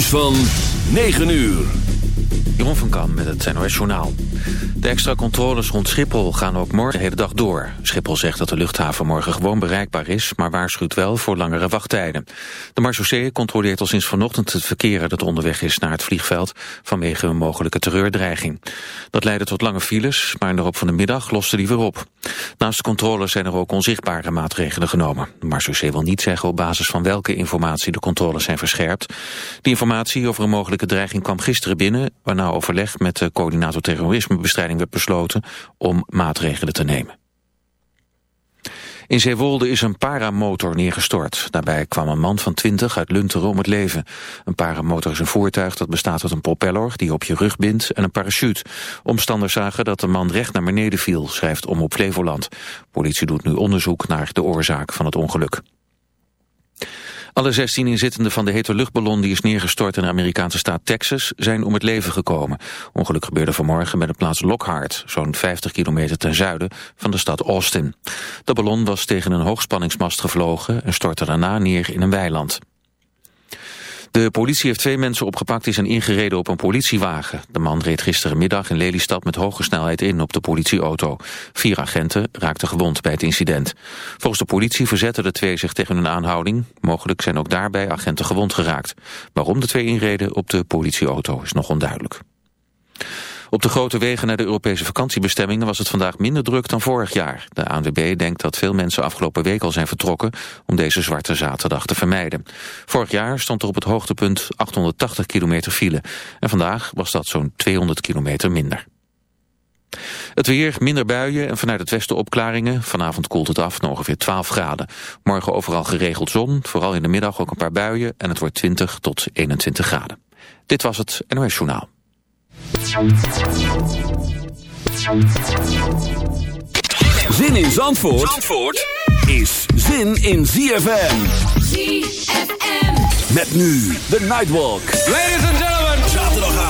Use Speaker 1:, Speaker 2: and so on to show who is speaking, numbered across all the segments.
Speaker 1: Nieuws van 9 uur.
Speaker 2: Jeroen van Kam met het NOS Journaal. De extra controles rond Schiphol gaan ook morgen de hele dag door. Schiphol zegt dat de luchthaven morgen gewoon bereikbaar is... maar waarschuwt wel voor langere wachttijden. De marechaussee controleert al sinds vanochtend het verkeer... dat onderweg is naar het vliegveld vanwege een mogelijke terreurdreiging. Dat leidde tot lange files, maar in de loop van de middag loste die weer op. Naast de controles zijn er ook onzichtbare maatregelen genomen. De marechaussee wil niet zeggen op basis van welke informatie... de controles zijn verscherpt. Die informatie over een mogelijke dreiging kwam gisteren binnen... waarna overleg met de coördinator terrorismebestrijding werd besloten om maatregelen te nemen. In Zeewolde is een paramotor neergestort. Daarbij kwam een man van 20 uit Lunteren om het leven. Een paramotor is een voertuig dat bestaat uit een propeller die op je rug bindt en een parachute. Omstanders zagen dat de man recht naar beneden viel, schrijft Om op Flevoland. Politie doet nu onderzoek naar de oorzaak van het ongeluk. Alle 16 inzittenden van de hete luchtballon die is neergestort in de Amerikaanse staat Texas zijn om het leven gekomen. Ongeluk gebeurde vanmorgen bij de plaats Lockhart, zo'n 50 kilometer ten zuiden van de stad Austin. De ballon was tegen een hoogspanningsmast gevlogen en stortte daarna neer in een weiland. De politie heeft twee mensen opgepakt die zijn ingereden op een politiewagen. De man reed gisterenmiddag in Lelystad met hoge snelheid in op de politieauto. Vier agenten raakten gewond bij het incident. Volgens de politie verzetten de twee zich tegen hun aanhouding. Mogelijk zijn ook daarbij agenten gewond geraakt. Waarom de twee inreden op de politieauto is nog onduidelijk. Op de grote wegen naar de Europese vakantiebestemmingen was het vandaag minder druk dan vorig jaar. De ANWB denkt dat veel mensen afgelopen week al zijn vertrokken om deze zwarte zaterdag te vermijden. Vorig jaar stond er op het hoogtepunt 880 kilometer file en vandaag was dat zo'n 200 kilometer minder. Het weer, minder buien en vanuit het westen opklaringen. Vanavond koelt het af naar ongeveer 12 graden. Morgen overal geregeld zon, vooral in de middag ook een paar buien... en het wordt 20 tot 21 graden. Dit was het NOS Journaal.
Speaker 1: Zin in Zandvoort, Zandvoort is zin in ZFM.
Speaker 3: ZFM.
Speaker 1: Met nu de Nightwalk.
Speaker 4: Ladies and gentlemen.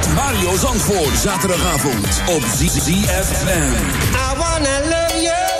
Speaker 1: Met Mario Zandvoort. Zaterdagavond op ZFM.
Speaker 5: I wanna love you,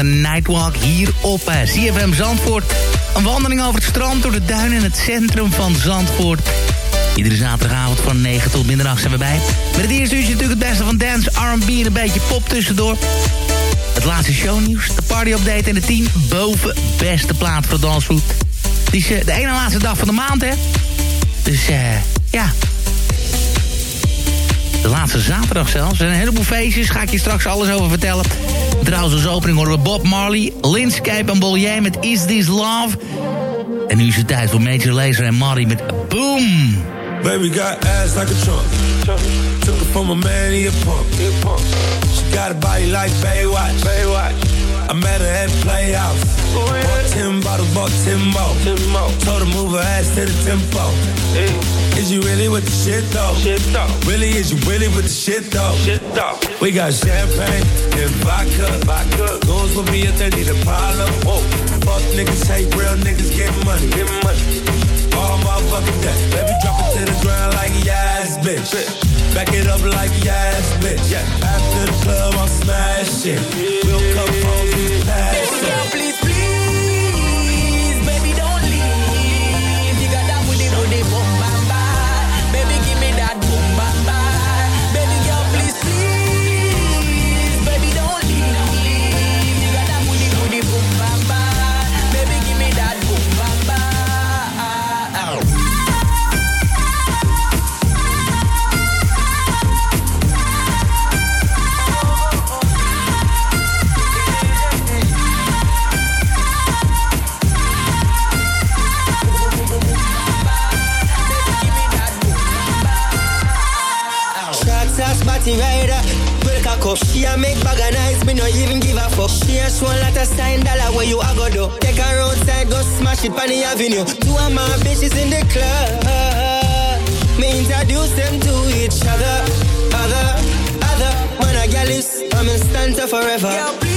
Speaker 4: de Nightwalk hier op uh, eh, CFM Zandvoort. Een wandeling over het strand, door de duinen in het centrum van Zandvoort. Iedere zaterdagavond van 9 tot middernacht zijn we bij. Met het eerste uurtje natuurlijk het beste van dance, R&B en een beetje pop tussendoor. Het laatste shownieuws, de party-update en de 10 boven beste plaat voor de dansvloed. Het is uh, de ene laatste dag van de maand, hè. Dus uh, ja, de laatste zaterdag zelfs. Er zijn een heleboel feestjes, ga ik je straks alles over vertellen. Trouwens als opening horen we Bob Marley, Linscape en Bollier met Is This Love. En nu is het tijd voor Major Lazer en Marty met Boom.
Speaker 6: Baby got ass like a trunk. A man, a. She got a body like Baywatch. I met her at. Told her move her ass to the tempo. Is you really with the shit though? Shit though. Really, is you really with the shit though? Shit though. We got champagne and vodka. Vodka. Goes with me if they need a problem. Whoa. Fuck niggas, hate real niggas, get money. Get money. All motherfucking day. Baby, drop it to the ground like yes, bitch. bitch. Back it up like yes, bitch. Yeah. After the club, I'm smashing. We'll come home,
Speaker 7: She a make bag of nice. Me no even give a fuck. She a show lot of sign dollar where you a go do. Take her outside, go smash it on the avenue. Two of my bitches in the club. Me introduce them to each other. Other, other. Man a gal is. I'm in stanza forever.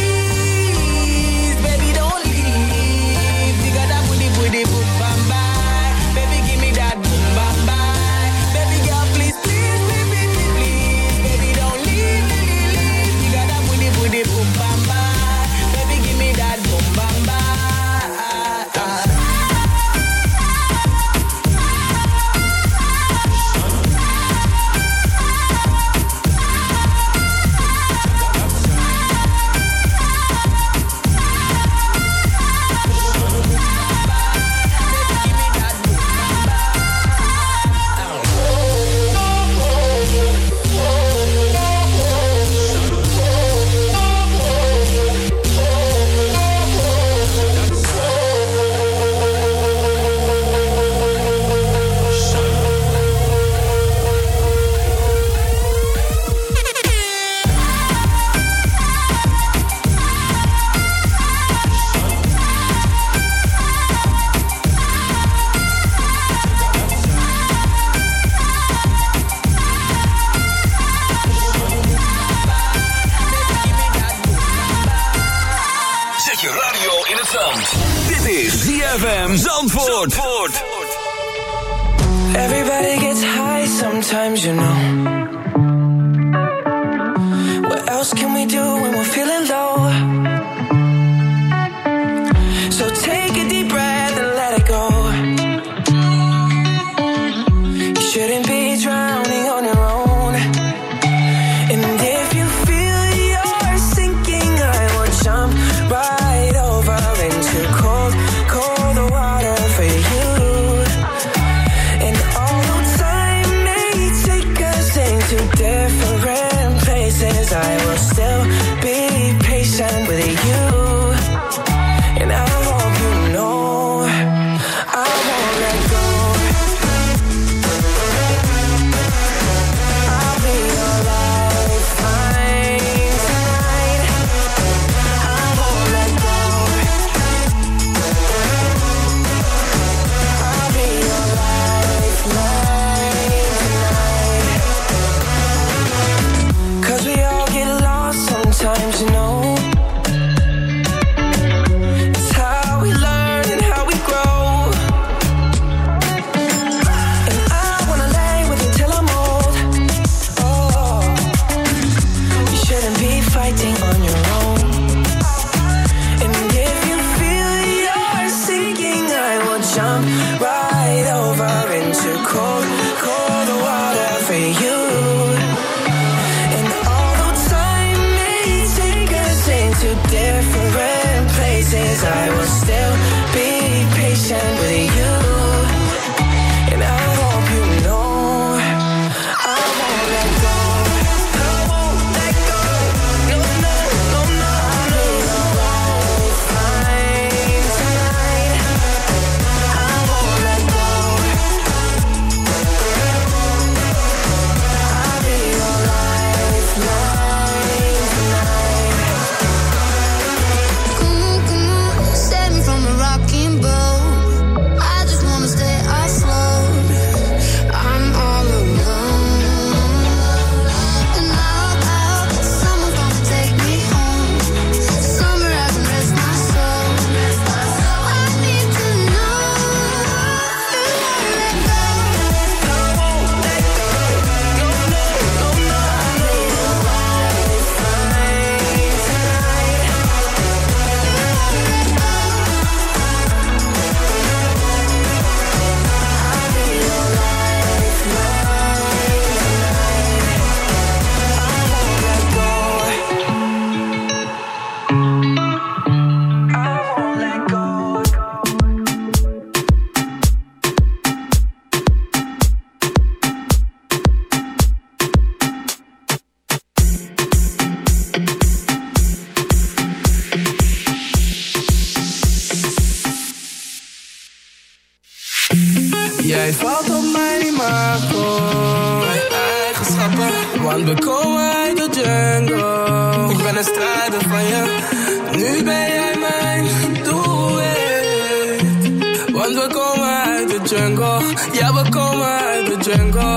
Speaker 8: Uit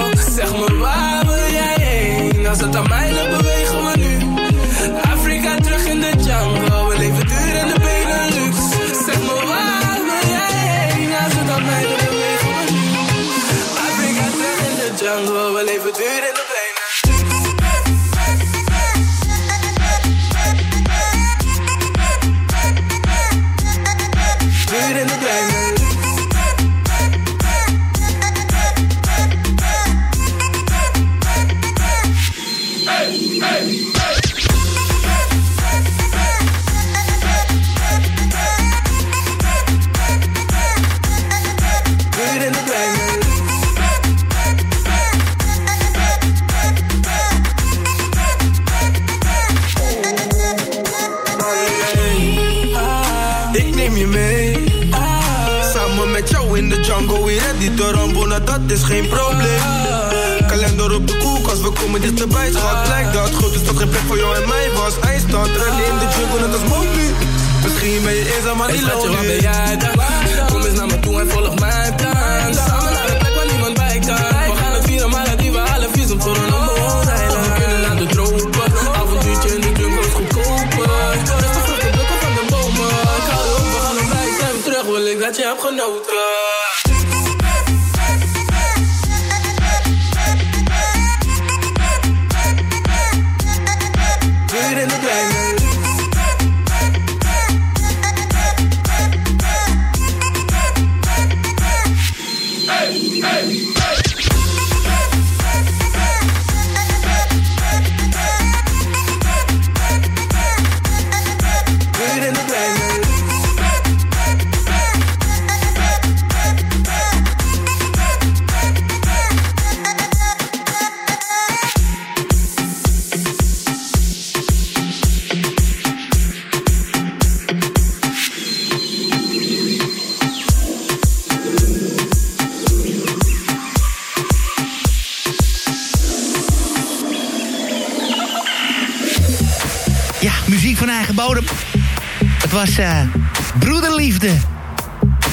Speaker 8: terug, wil ik dat je
Speaker 4: Was eh Broederliefde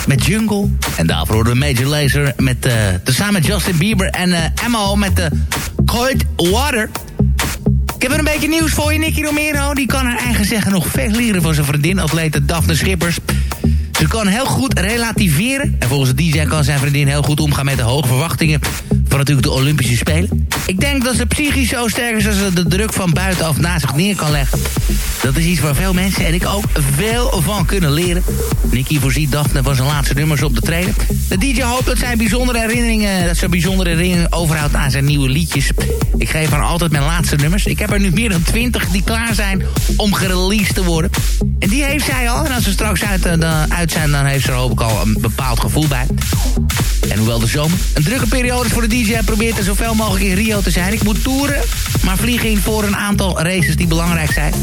Speaker 4: met Jungle. En daarvoor hoorden we Major Lazer met, eh tezamen met Justin Bieber en eh Emma met de Cold Water. Ik heb een beetje nieuws voor je. Nicky Romero die kan haar eigen zeggen nog veel leren van zijn vriendin, atlete Daphne Schippers. Ze kan heel goed relativeren. En volgens de DJ kan zijn vriendin heel goed omgaan met de hoge verwachtingen van natuurlijk de Olympische Spelen. Ik denk dat ze psychisch zo sterk is dat ze de druk van buitenaf naast zich neer kan leggen. Dat is iets waar veel mensen en ik ook veel van kunnen leren. Nicky voorziet Daphne van zijn laatste nummers op de trailer. De DJ hoopt dat zijn bijzondere herinneringen, dat ze bijzondere herinneringen overhoudt aan zijn nieuwe liedjes. Ik geef haar altijd mijn laatste nummers. Ik heb er nu meer dan twintig die klaar zijn om gereleased te worden. En die heeft zij al. En als ze straks uit, de- uit zijn, dan heeft ze er hoop ik al een bepaald gevoel bij. De een drukke periode voor de DJ... probeert er zoveel mogelijk in Rio te zijn. Ik moet toeren, maar vlieg in voor een aantal races die belangrijk zijn.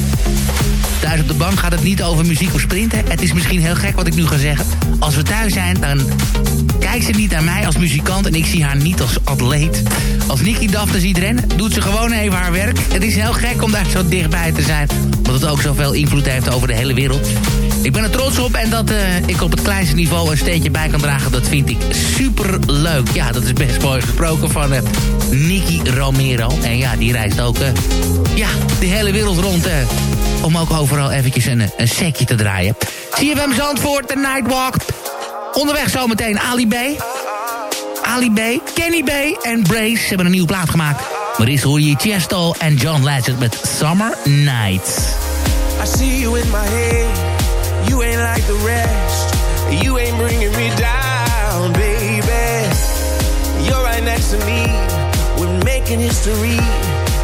Speaker 4: Thuis op de bank gaat het niet over muziek of sprinten. Het is misschien heel gek wat ik nu ga zeggen. Als we thuis zijn, dan kijkt ze niet naar mij als muzikant... en ik zie haar niet als atleet. Als Nicky Daphne ziet rennen, doet ze gewoon even haar werk. Het is heel gek om daar zo dichtbij te zijn... omdat het ook zoveel invloed heeft over de hele wereld. Ik ben er trots op en dat eh, ik op het kleinste niveau een steentje bij kan dragen... dat vind ik super leuk. Ja, dat is best mooi gesproken van eh Nicky Romero. En ja, die reist ook eh, ja, de hele wereld rond... om ook overal eventjes een, een te draaien. CFM Zandvoort, de Nightwalk. Onderweg zometeen Ali B. Ali B, Kenny B en Brace hebben een nieuwe plaat gemaakt. Maar eerst hoor je Chesto en John Legend met Summer Nights.
Speaker 8: I see you in my head. You ain't like the rest. You ain't bringing me down, baby. You're right next to me. We're making history.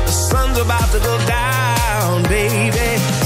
Speaker 8: The sun's about to go down, baby.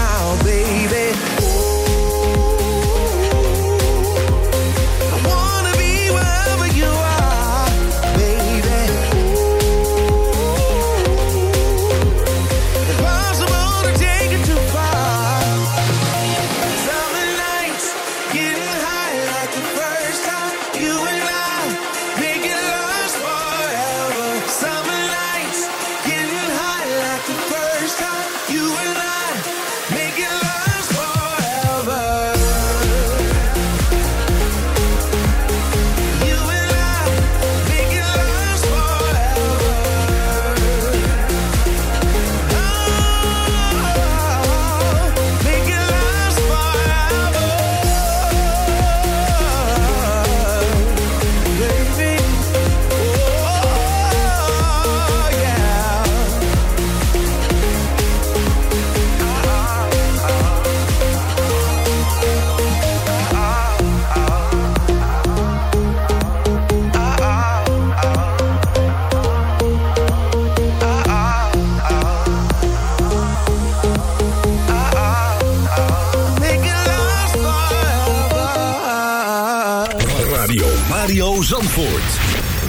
Speaker 9: radio Mario Zandvoort.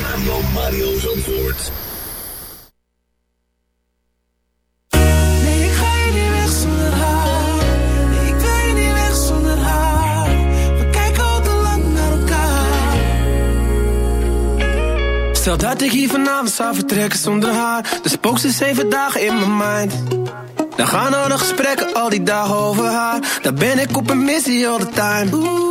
Speaker 9: Radio Mario Zandvoort.
Speaker 5: Stel dat ik hier vanavond zou vertrekken zonder haar. Dus spook ze zeven dagen in mijn mind. Dan gaan al de gesprekken al die dagen over haar. Dan ben ik op een missie all the time.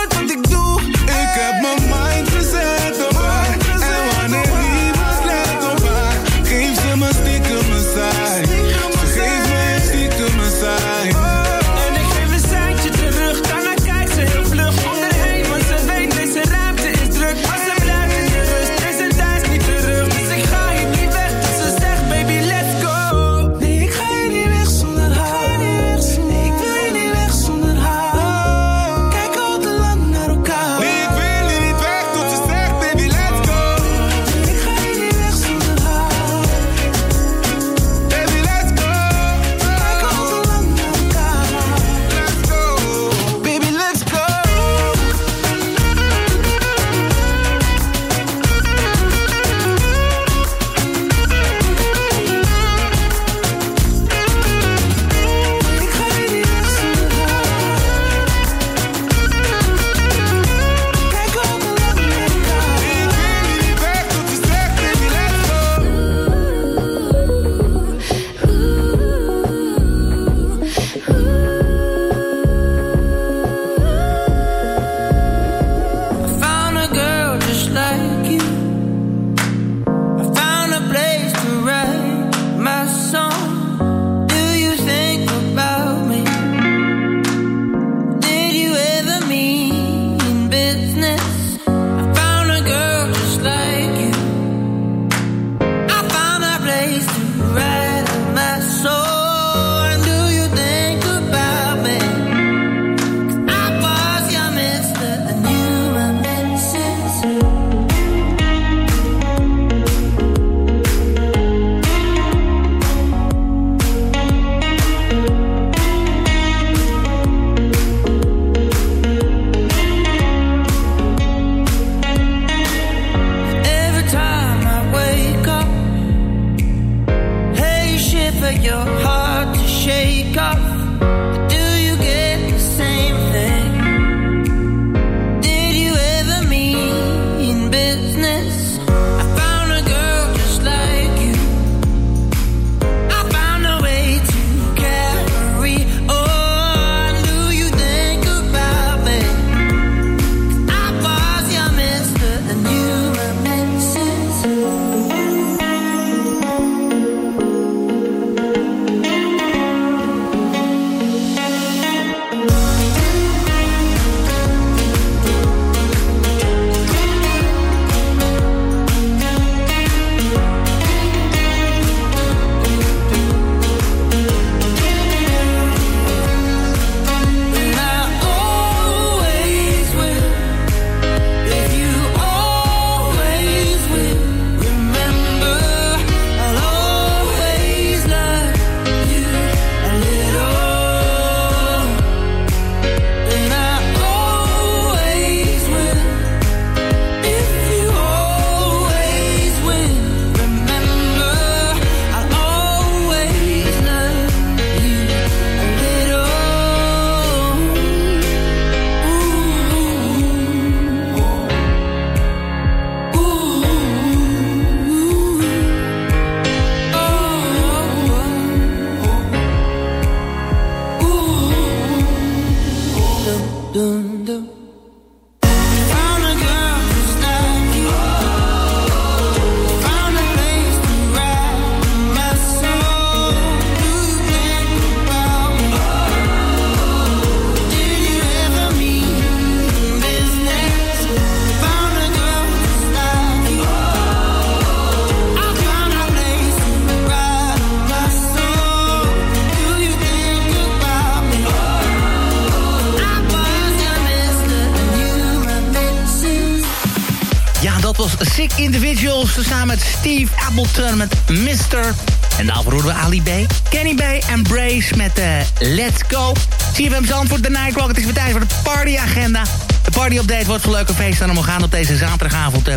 Speaker 4: Individuals. Samen met Steve Appleton met Mr. En daarvoor horen we Ali B, Kenny B en Brace met eh, Let's Go. CFM Zandvoort, de Nightwalk. Het is weer tijd voor de partyagenda. De party-update wordt voor leuke feesten allemaal gaan op deze zaterdagavond. eh,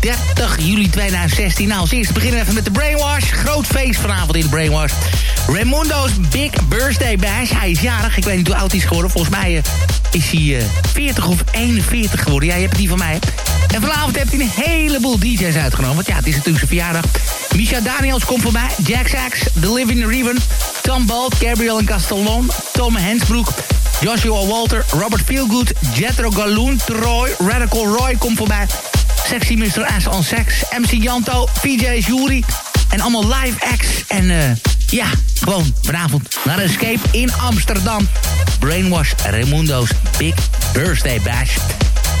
Speaker 4: 30 juli 2016. Nou, als eerste beginnen we even met de Brainwash. Groot feest vanavond in de Brainwash. Raimundo's Big Birthday Bash. Hij is jarig. Ik weet niet hoe oud hij is geworden. Volgens mij eh, is hij eh, 40 of 41 geworden. Ja, je hebt niet van mij. hè? En vanavond heeft hij een heleboel DJ's uitgenomen. Want ja, het is natuurlijk zijn verjaardag. Misha Daniels komt voorbij. Jack Sachs, The Living Raven. Tom Balt, Gabriel en Castellon. Tom Hensbroek. Joshua Walter, Robert Feelgood, Jethro Galloon, Troy, Radical Roy komt voorbij. Sexy Mr. Ass on Sex, MC Janto, PJ Jury en allemaal live acts. En eh, ja, gewoon vanavond naar Escape in Amsterdam. Brainwash Raimundo's Big Birthday Bash.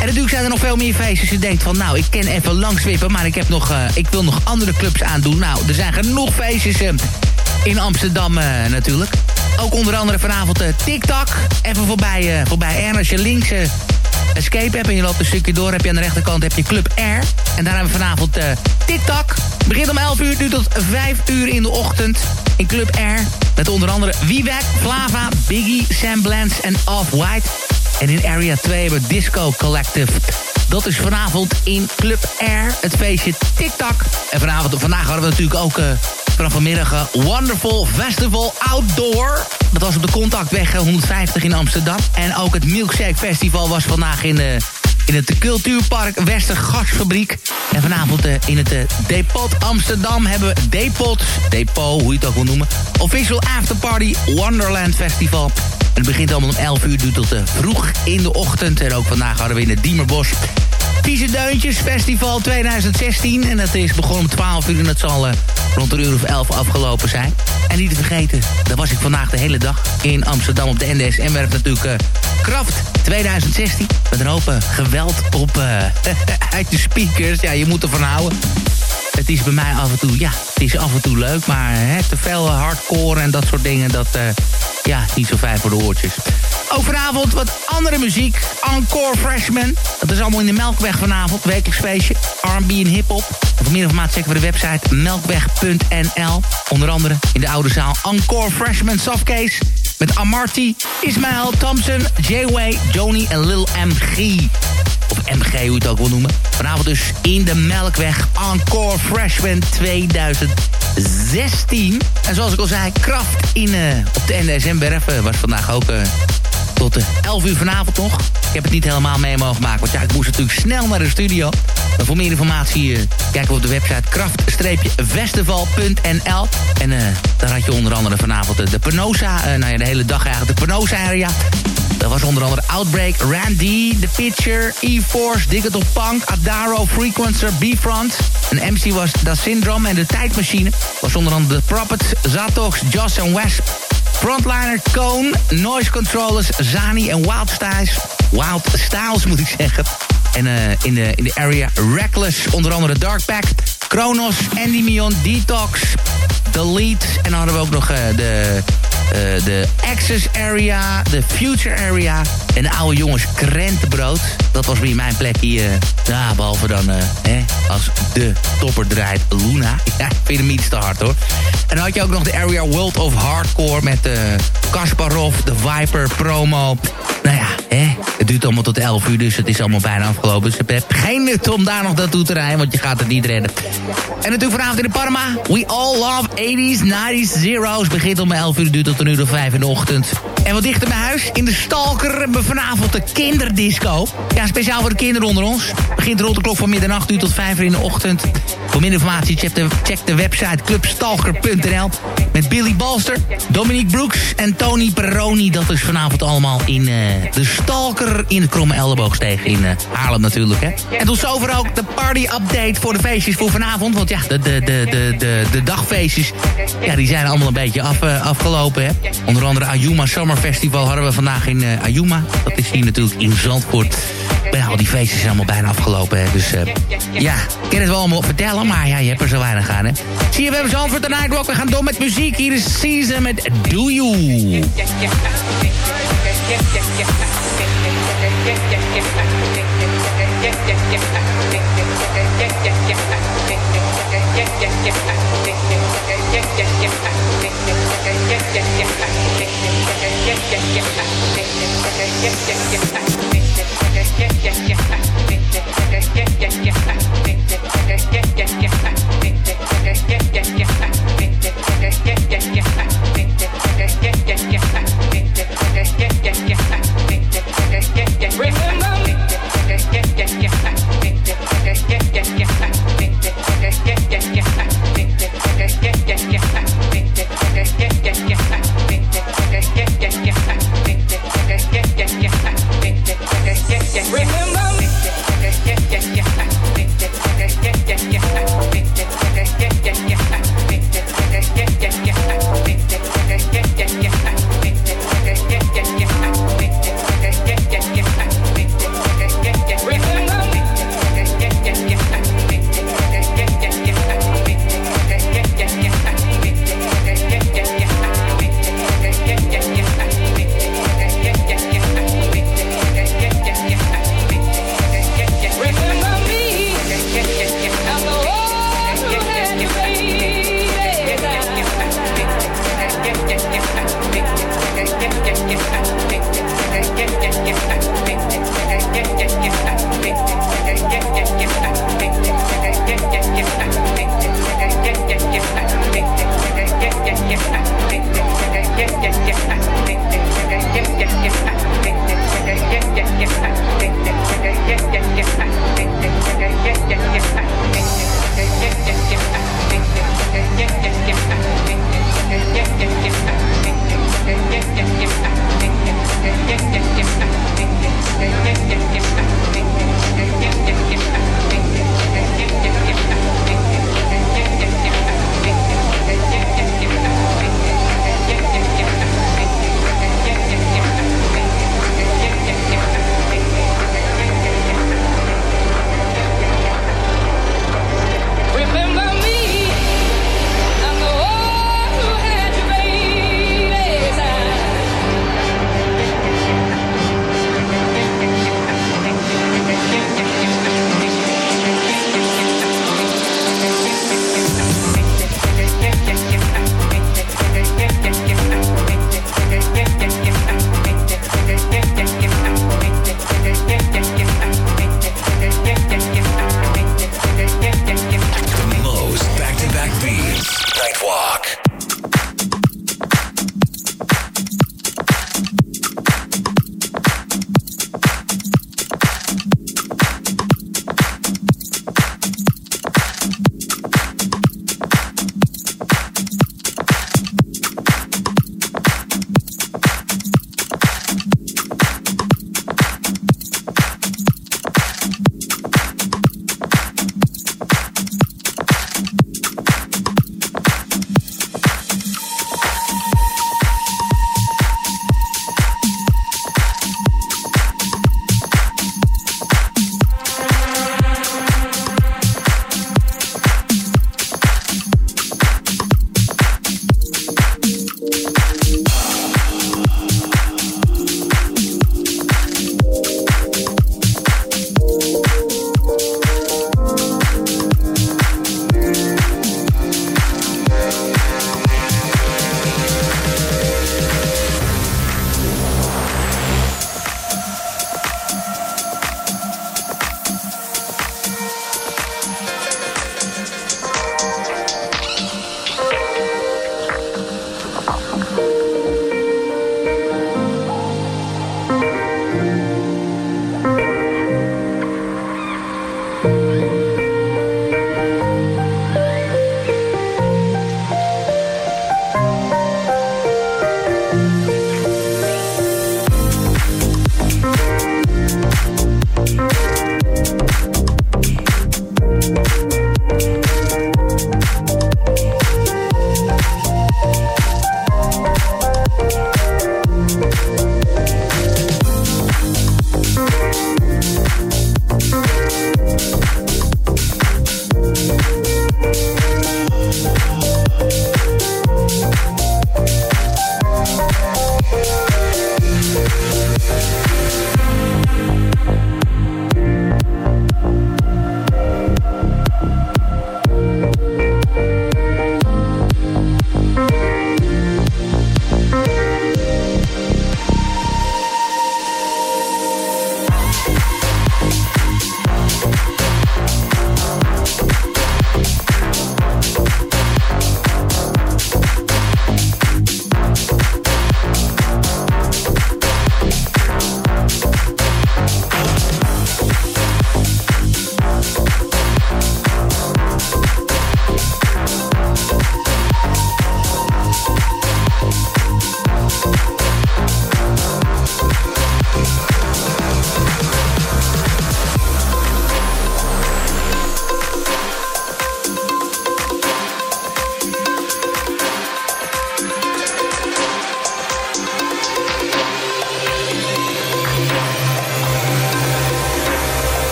Speaker 4: En natuurlijk zijn er nog veel meer feestjes. Je denkt van, nou, ik ken even langswippen, maar ik, heb nog, eh, ik wil nog andere clubs aandoen. Nou, er zijn genoeg feestjes eh, in Amsterdam eh, natuurlijk. Ook onder andere vanavond TikTok. Even voorbij, voorbij R. Als je links Escape hebt en je loopt een stukje door... heb je aan de rechterkant heb je Club R. En daar hebben we vanavond TikTok. Begint om 11 uur, duurt tot 5 uur in de ochtend in Club R. Met onder andere Wiewek, Flava, Biggie, Sam Blance en Off-White. En in Area 2 hebben we Disco Collective. Dat is vanavond in Club R, het feestje TikTok. En vanavond, vandaag hadden we natuurlijk ook eh, vanaf vanmiddag eh, Wonderful Festival Outdoor. Dat was op de Contactweg eh, 150 in Amsterdam. En ook het Milkshake Festival was vandaag in... eh, in het Cultuurpark Westergasfabriek. En vanavond eh, in het eh, Depot Amsterdam hebben we Depot, Depot, hoe je het ook wil noemen. Official Afterparty Wonderland Festival. Het begint allemaal om 11 uur, duurt tot eh, vroeg in de ochtend. En ook vandaag hadden we in het Diemerbos Deuntjes Festival 2016. En dat is begonnen om 12 uur en dat zal eh, rond een uur of 11 afgelopen zijn. En niet te vergeten, daar was ik vandaag de hele dag in Amsterdam op de NDSM. werft natuurlijk eh, Kraft 2016. Met een hoop geweld op, uit de speakers. Ja, je moet ervan houden. Het is bij mij af en toe, ja, het is af en toe leuk. Maar hè, te veel hardcore en dat soort dingen, dat... eh, ja, niet zo fijn voor de oortjes. Ook vanavond wat andere muziek. Encore Freshman. Dat is allemaal in de Melkweg vanavond. Wekelijks feestje. R&B en hiphop. Voor meer informatie checken we de website melkweg.nl. Onder andere in de oude zaal Encore Freshman Softcase. Met Amarty, Ismail, Thompson, J-Way, Joni en Lil MG. Of MG, hoe je het ook wil noemen. Vanavond dus in de Melkweg Encore Freshman 2016. En zoals ik al zei, kracht in, eh, op de NDSM-werf eh, was vandaag ook... eh, tot de 11 uur vanavond nog. Ik heb het niet helemaal mee mogen maken, want ja, ik moest natuurlijk snel naar de studio. Voor meer informatie eh, kijken we op de website kracht-festival.nl. En eh, daar had je onder andere vanavond de, de Penosa, eh, nou ja, de hele dag eigenlijk de Penosa-area. Dat was onder andere Outbreak, Randy, The Pitcher, E-Force, Digital Punk, Adaro, Frequencer, B-Front. Een MC was Da Syndrome en de Tijdmachine was onder andere The Prophets, Zatox, Joss en Wesp. Frontliner, Cone, Noise Controllers, Zani en Wild Styles. Wild Styles moet ik zeggen. En eh, in, de, in de area Reckless, onder andere Dark Pack, Kronos, Andy Mion, Detox, Delete. En dan hadden we ook nog eh, de, eh, de Access Area, de Future Area. En de oude jongens Krentenbrood. Dat was weer mijn plek hier. ja, behalve dan hè, als de topper draait Luna. Ja, ik vind hem iets te hard hoor. En dan had je ook nog de Area World of Hardcore met Kasparov, de Viper promo. Nou ja, het duurt allemaal tot 11 uur, dus het is allemaal bijna afgelopen. Dus het heeft geen nut om daar nog naartoe te rijden, want je gaat het niet redden. En natuurlijk vanavond in de Parma. We all love 80s, 90s, zeros. Begint om 11 uur, duurt tot een uur of 5 in de ochtend. En wat dichter bij huis, in de Stalker hebben we vanavond de kinderdisco. Ja, speciaal voor de kinderen onder ons. Begint rond de klok van middernacht uur tot vijf uur in de ochtend. Voor meer informatie check de, website clubstalker.nl. Met Billy Balster, Dominique Brooks en Tony Perroni. Dat is vanavond allemaal in uh, de Stalker in het Kromme Elleboogsteeg in uh, Haarlem natuurlijk. Hè. En tot zover ook de party-update voor de feestjes voor vanavond. Want ja, de, de, de, de, de, de dagfeestjes ja, die zijn allemaal een beetje af, uh, afgelopen. Hè. Onder andere Ayuma Summer Festival hadden we vandaag in uh, Ayuma. Dat is hier natuurlijk in Zandvoort. Ja, al die feestjes zijn allemaal bijna afgelopen. Hè. Dus ja, ik kan het wel allemaal vertellen, maar ja, je hebt er zo weinig aan. Hè. Zie je, we hebben Zandvoort en Nightwalk. We gaan door met muziek. Hier is Season met Do You
Speaker 3: yeah, yeah.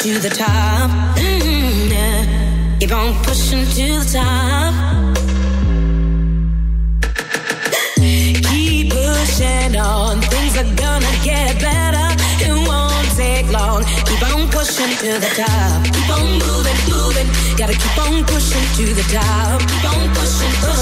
Speaker 3: To the top. Mm, yeah. Keep on pushing to the top. Keep pushing on, things are gonna get better. It won't take long. Keep on pushing to the top. Keep on moving, moving. Gotta keep on pushing to the top. Keep on pushing, pushing.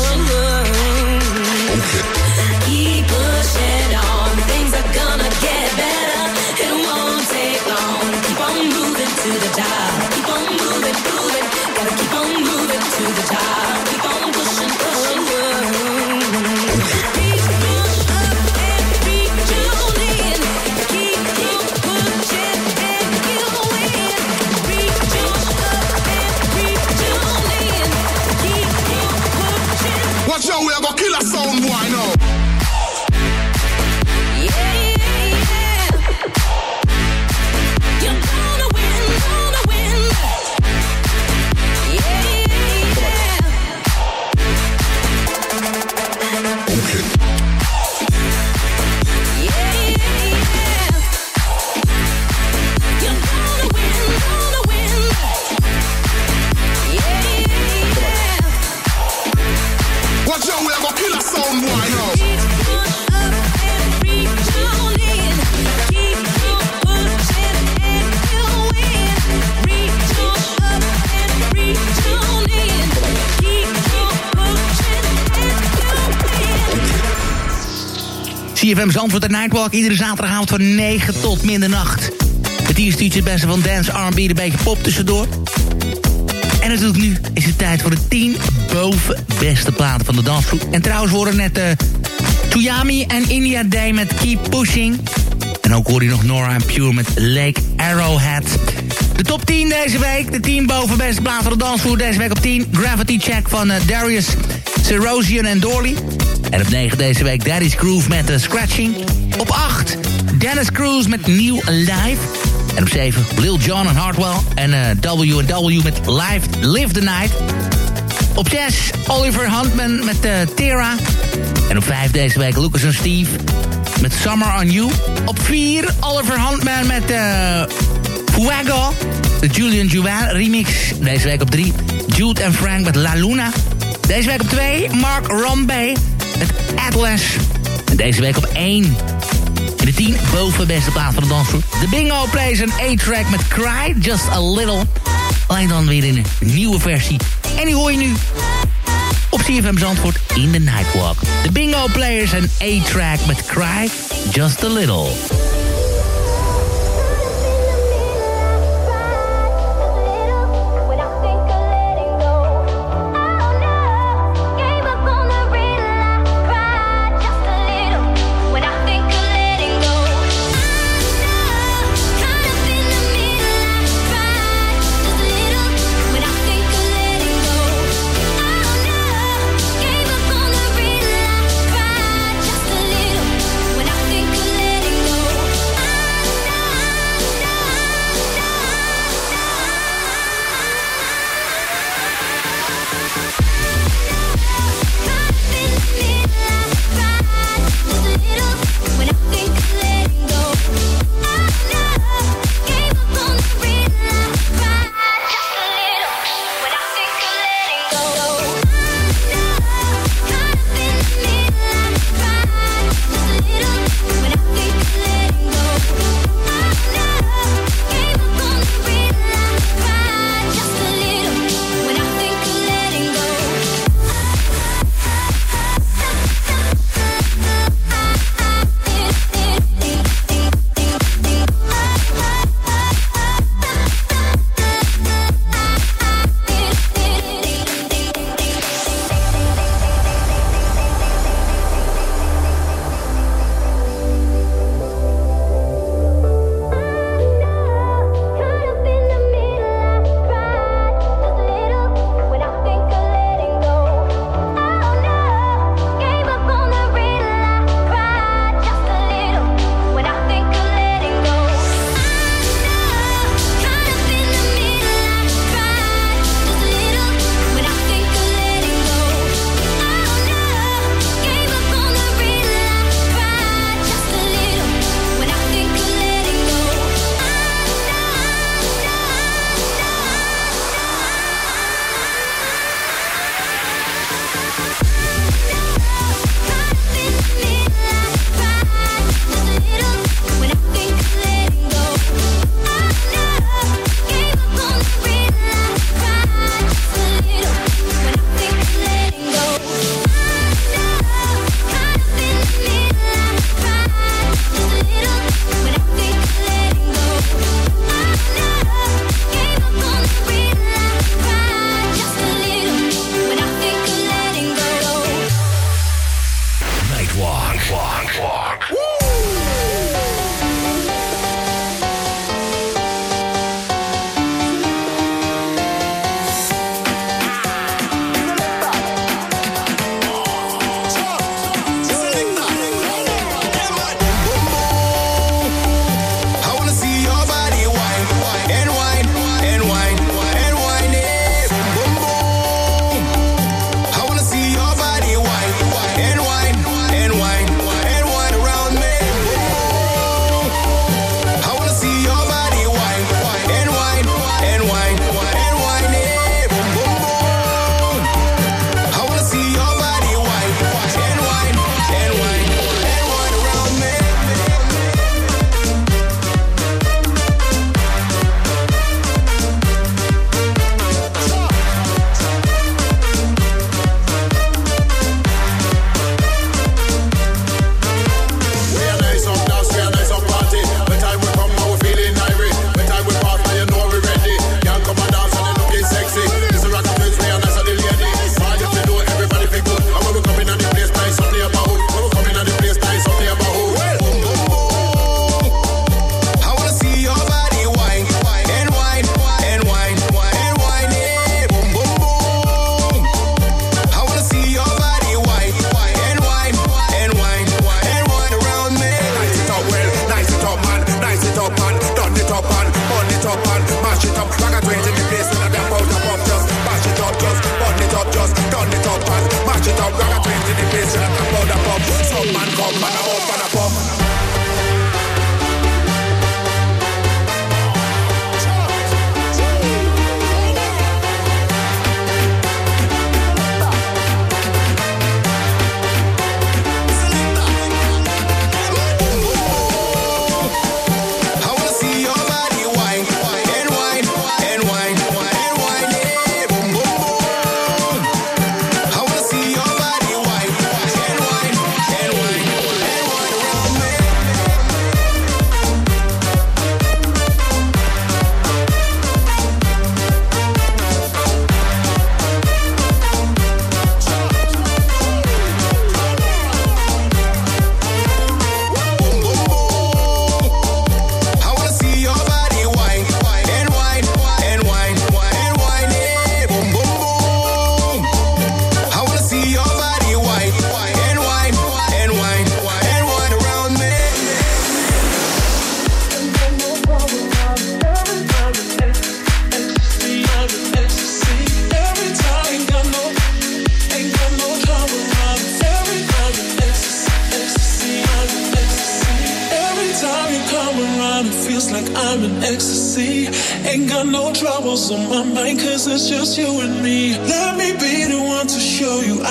Speaker 4: CFM Zandvoort en Nightwalk. Iedere zaterdagavond van 9 tot middernacht. Het eerste uurtje het beste van dance, R&B, een beetje pop tussendoor. En natuurlijk nu is het tijd voor de 10 boven beste platen van de dansgroep. En trouwens worden net uh, Tuyami en India Day met Keep Pushing. En ook hoor je nog Nora en Pure met Lake Arrowhead. De top 10 deze week. De 10 boven beste platen van de dansvloer. Deze week op 10 Gravity Check van uh, Darius, Cerosian en Dorley. En op 9 deze week Daddy's Groove met Scratching. Op 8 Dennis Cruz met New Life. En op 7 Lil Jon en Hartwell. En W&W met Live, Live the Night. Op 6 Oliver Huntman met uh, Tera. En op 5 deze week Lucas en Steve met Summer on You. Op 4 Oliver Huntman met uh, Fuego. De Julian Juwan remix. Deze week op 3 Jude en Frank met La Luna. Deze week op 2 Mark Rombay met Atlas. En deze week op 1 in de 10 boven beste plaats van de dansgroep. De Bingo plays een A-track met Cry Just a Little. Alleen dan weer in een nieuwe versie. En die hoor je nu op CFM Zandvoort in de Nightwalk. De Bingo Players een A-track met Cry Just a Little.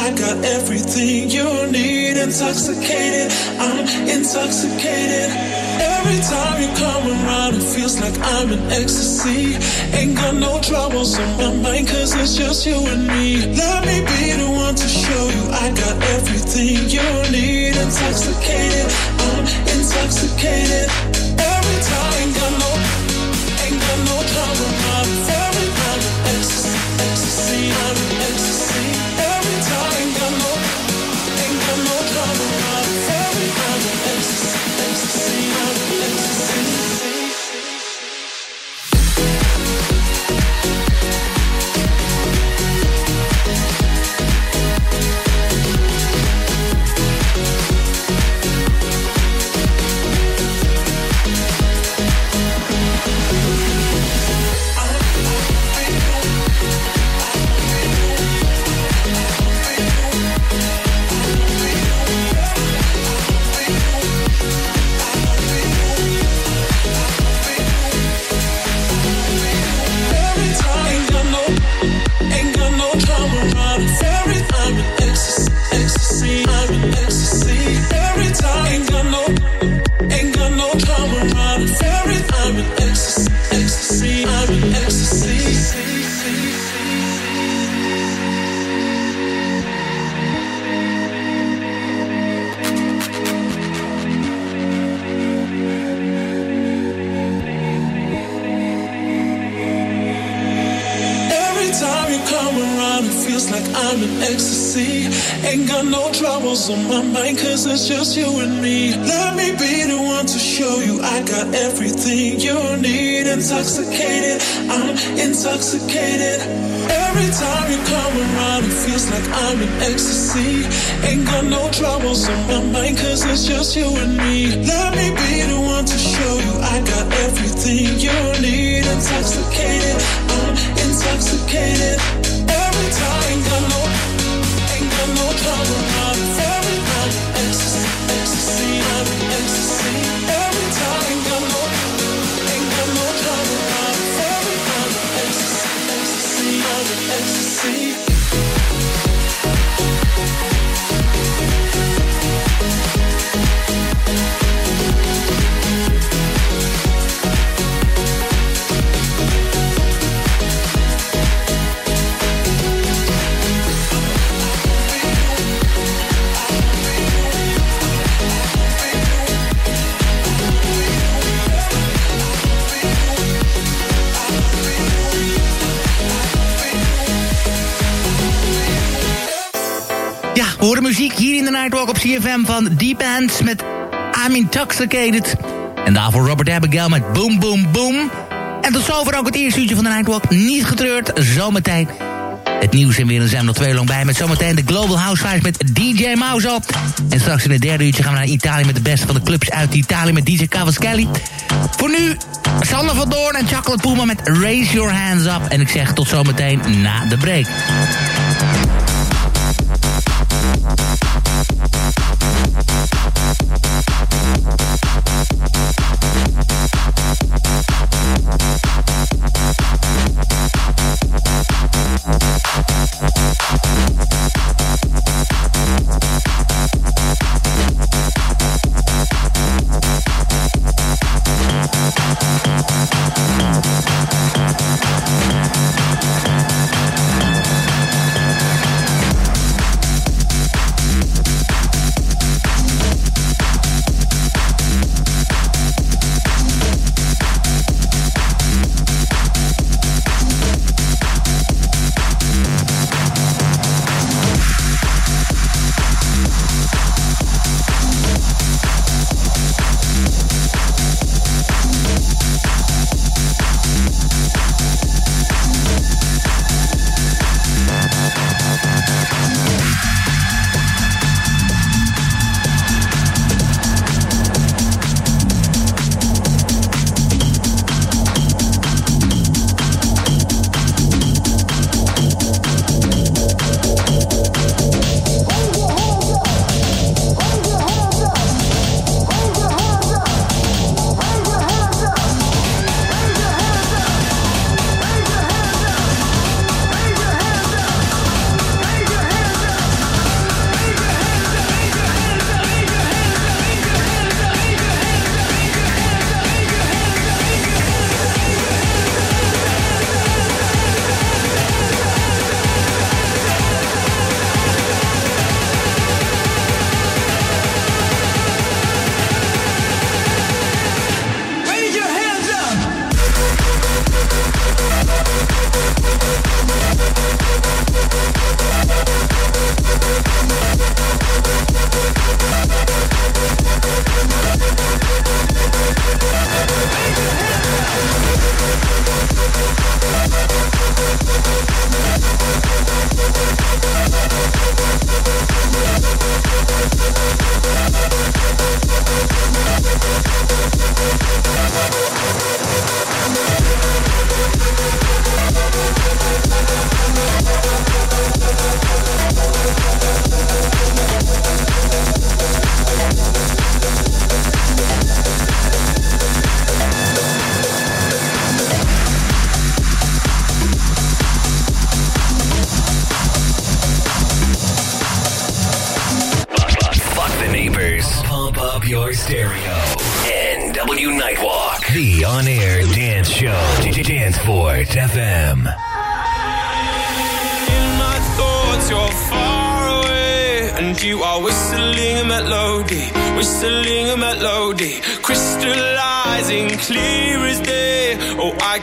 Speaker 10: I got everything you need. Intoxicated, I'm intoxicated. Every time you come around, it feels like I'm in ecstasy. Ain't got no troubles on my mind, cause it's just you and me. Let me be the one to show you I got everything you need. Intoxicated, I'm intoxicated. On my mind, cause it's just you and me. Let me be the one to show you I got everything you need. Intoxicated, I'm intoxicated. Every time you come around, it feels like I'm in ecstasy. Ain't got no troubles on my mind, cause it's just you and me. Let me be the one to show you I got everything you need. Intoxicated, I'm intoxicated. Every time in
Speaker 4: de Nightwalk op CFM van Deep Ends met I'm Intoxicated. En daarvoor Robert Abigail met Boom Boom Boom. En tot zover ook het eerste uurtje van de Nightwalk. Niet getreurd, zometeen het nieuws en weer. Zijn we nog twee lang bij. Met zometeen de Global Housewives met DJ Mauzo. En straks in het derde uurtje gaan we naar Italië... met de beste van de clubs uit Italië met DJ Cavaschelli. Voor nu, Sander van Doorn en Chocolate Puma met Raise Your Hands Up. En ik zeg tot zometeen na de break.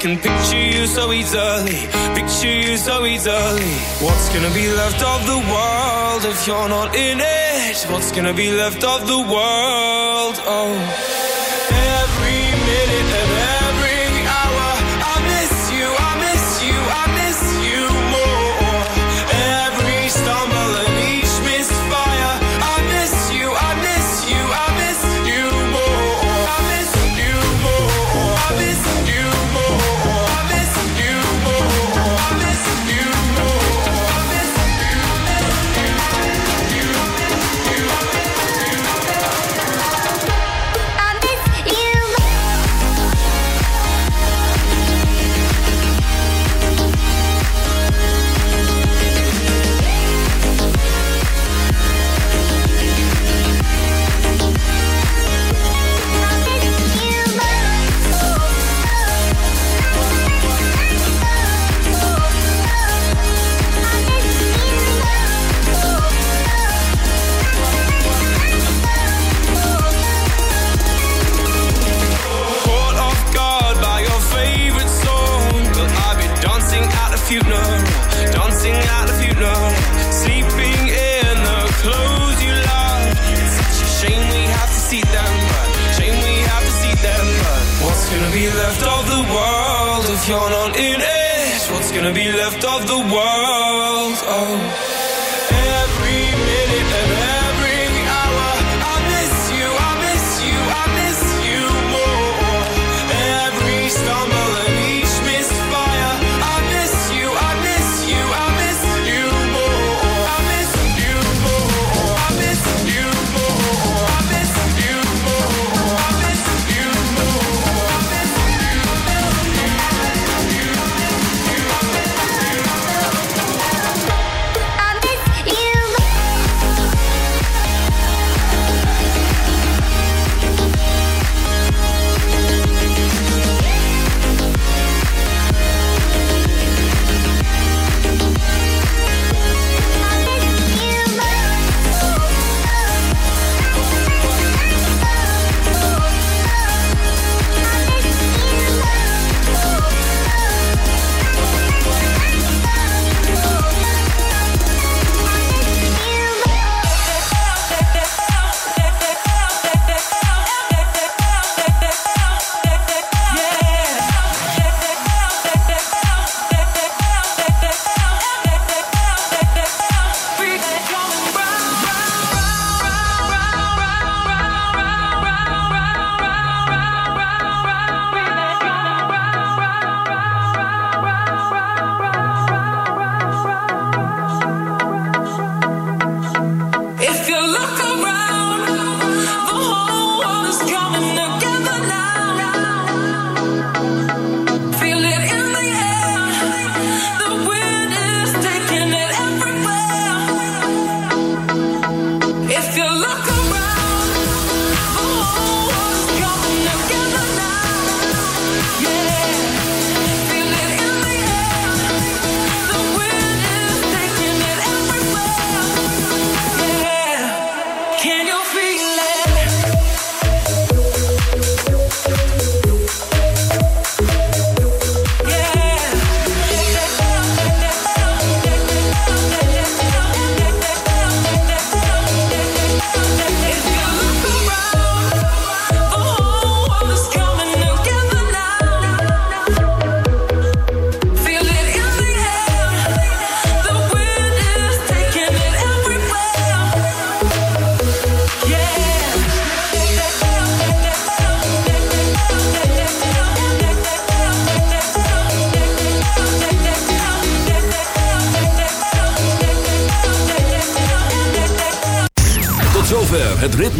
Speaker 11: can picture you so easily, picture you so easily. What's gonna be left of the world if you're not in it? What's gonna be left of the world? Oh.